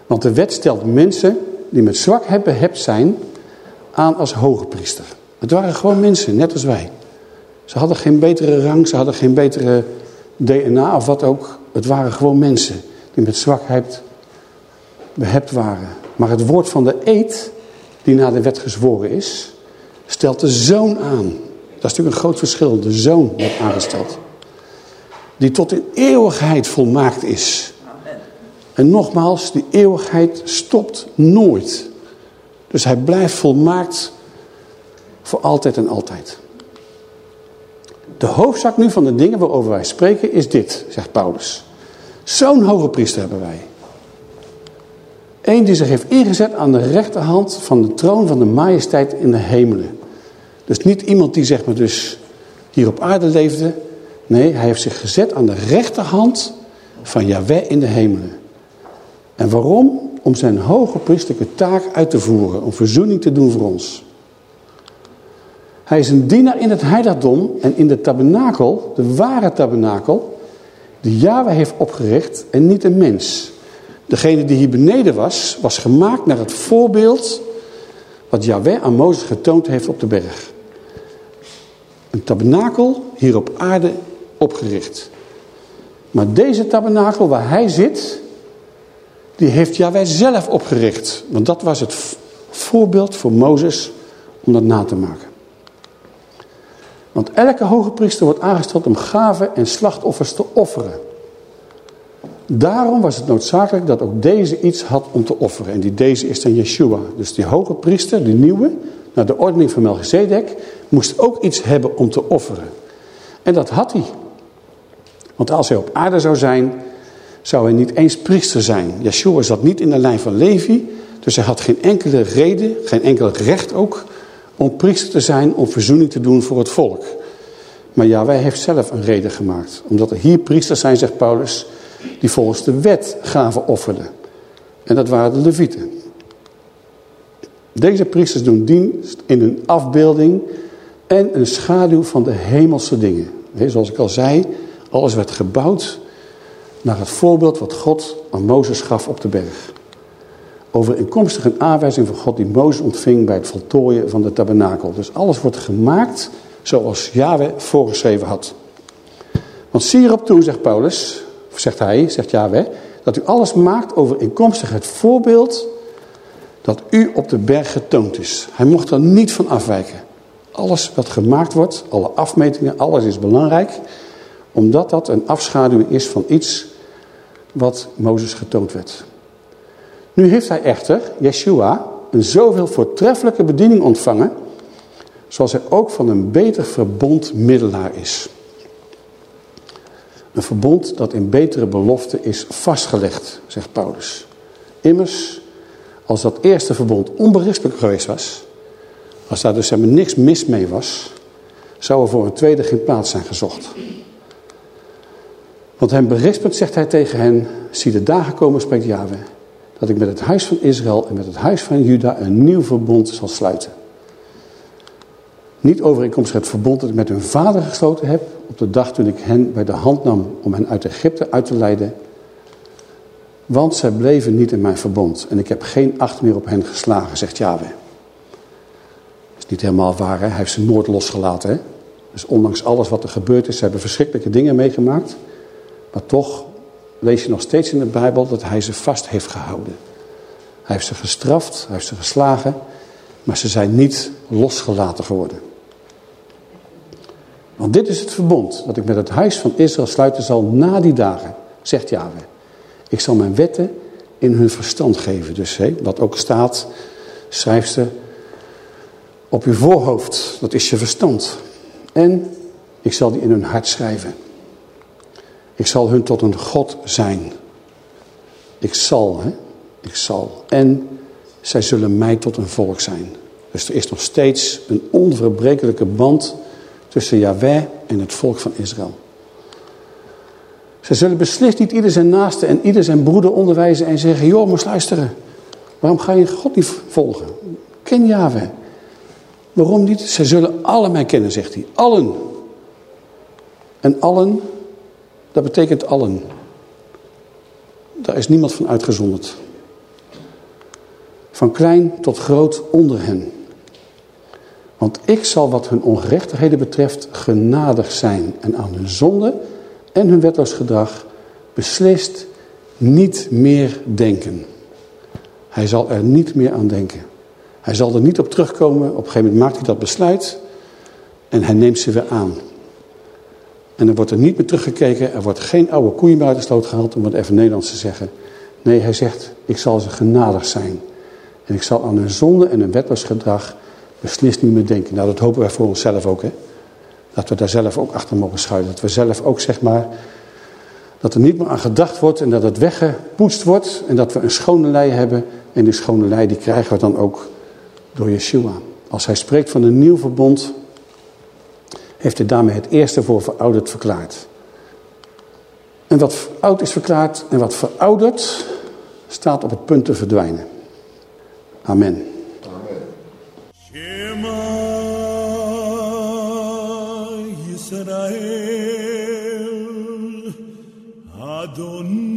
Want de wet stelt mensen die met zwakheid behept zijn aan als hoge priester. Het waren gewoon mensen, net als wij. Ze hadden geen betere rang, ze hadden geen betere DNA of wat ook. Het waren gewoon mensen die met zwakheid behept waren. Maar het woord van de eed, die na de wet gezworen is, stelt de zoon aan. Dat is natuurlijk een groot verschil. De zoon wordt aangesteld. Die tot in eeuwigheid volmaakt is. En nogmaals, die eeuwigheid stopt nooit. Dus hij blijft volmaakt voor altijd en altijd. De hoofdzak nu van de dingen waarover wij spreken is dit, zegt Paulus. Zo'n hoge priester hebben wij. Eén die zich heeft ingezet aan de rechterhand van de troon van de majesteit in de hemelen. Dus niet iemand die zeg maar dus hier op aarde leefde. Nee, hij heeft zich gezet aan de rechterhand van Yahweh in de hemelen. En waarom? Om zijn hoge priesterlijke taak uit te voeren. Om verzoening te doen voor ons. Hij is een dienaar in het heiligdom en in de tabernakel, de ware tabernakel, die Yahweh heeft opgericht en niet een mens. Degene die hier beneden was, was gemaakt naar het voorbeeld wat Yahweh aan Mozes getoond heeft op de berg. Een tabernakel hier op aarde opgericht. Maar deze tabernakel waar hij zit, die heeft Yahweh zelf opgericht. Want dat was het voorbeeld voor Mozes om dat na te maken. Want elke hoge priester wordt aangesteld om gaven en slachtoffers te offeren. Daarom was het noodzakelijk dat ook deze iets had om te offeren. En die deze is dan Yeshua. Dus die hoge priester, die nieuwe, de ordening van Melchizedek, moest ook iets hebben om te offeren. En dat had hij. Want als hij op aarde zou zijn, zou hij niet eens priester zijn. Yeshua zat niet in de lijn van Levi, dus hij had geen enkele reden, geen enkel recht ook, om priester te zijn, om verzoening te doen voor het volk. Maar ja, wij heeft zelf een reden gemaakt. Omdat er hier priesters zijn, zegt Paulus, die volgens de wet gaven offerden. En dat waren de levieten. Deze priesters doen dienst in een afbeelding en een schaduw van de hemelse dingen. zoals ik al zei, alles werd gebouwd naar het voorbeeld wat God aan Mozes gaf op de berg. Overeenkomstig een aanwijzing van God die Mozes ontving bij het voltooien van de tabernakel. Dus alles wordt gemaakt zoals Yahweh voorgeschreven had. Want zie erop toe, zegt Paulus, zegt hij, zegt Yahweh, dat u alles maakt overeenkomstig het voorbeeld dat u op de berg getoond is. Hij mocht er niet van afwijken. Alles wat gemaakt wordt, alle afmetingen, alles is belangrijk. Omdat dat een afschaduwing is van iets wat Mozes getoond werd. Nu heeft hij echter, Yeshua, een zoveel voortreffelijke bediening ontvangen... zoals hij ook van een beter verbond middelaar is. Een verbond dat in betere belofte is vastgelegd, zegt Paulus. Immers, als dat eerste verbond onberispelijk geweest was... als daar dus helemaal niks mis mee was... zou er voor een tweede geen plaats zijn gezocht... Want hem berispend zegt hij tegen hen, zie de dagen komen, spreekt Yahweh, dat ik met het huis van Israël en met het huis van Juda een nieuw verbond zal sluiten. Niet overeenkomstig het verbond dat ik met hun vader gesloten heb, op de dag toen ik hen bij de hand nam om hen uit Egypte uit te leiden. Want zij bleven niet in mijn verbond en ik heb geen acht meer op hen geslagen, zegt Yahweh. Dat is niet helemaal waar, hè? hij heeft ze nooit losgelaten. Hè? Dus ondanks alles wat er gebeurd is, ze hebben verschrikkelijke dingen meegemaakt. Maar toch lees je nog steeds in de Bijbel dat hij ze vast heeft gehouden. Hij heeft ze gestraft, hij heeft ze geslagen, maar ze zijn niet losgelaten geworden. Want dit is het verbond dat ik met het huis van Israël sluiten zal na die dagen, zegt Yahweh. Ik zal mijn wetten in hun verstand geven. Dus wat ook staat, schrijf ze op je voorhoofd. Dat is je verstand. En ik zal die in hun hart schrijven. Ik zal hun tot een God zijn. Ik zal, hè. Ik zal. En zij zullen mij tot een volk zijn. Dus er is nog steeds een onverbrekelijke band tussen Yahweh en het volk van Israël. Ze zullen beslist niet ieder zijn naaste en ieder zijn broeder onderwijzen en zeggen... joh, maar luisteren, waarom ga je God niet volgen? Ken Yahweh. Waarom niet? Ze zullen alle mij kennen, zegt hij. Allen. En allen, dat betekent allen. Daar is niemand van uitgezonderd. Van klein tot groot onder hen. Want ik zal wat hun ongerechtigheden betreft genadig zijn en aan hun zonde en hun wetloos gedrag beslist niet meer denken. Hij zal er niet meer aan denken. Hij zal er niet op terugkomen. Op een gegeven moment maakt hij dat besluit en hij neemt ze weer aan. En er wordt er niet meer teruggekeken. Er wordt geen oude koeien uit de sloot gehaald, om het even Nederlands te zeggen. Nee, hij zegt, ik zal ze genadig zijn. En ik zal aan hun zonde en hun wetloos gedrag beslist niet meer denken. Nou, dat hopen wij voor onszelf ook, hè. Dat we daar zelf ook achter mogen schuilen. Dat we zelf ook, zeg maar, dat er niet meer aan gedacht wordt en dat het weggepoetst wordt. En dat we een schone lei hebben. En die schone lei die krijgen we dan ook door Yeshua. Als hij spreekt van een nieuw verbond, heeft hij daarmee het eerste voor verouderd verklaard. En wat oud is verklaard en wat verouderd, staat op het punt te verdwijnen. Amen. Adonai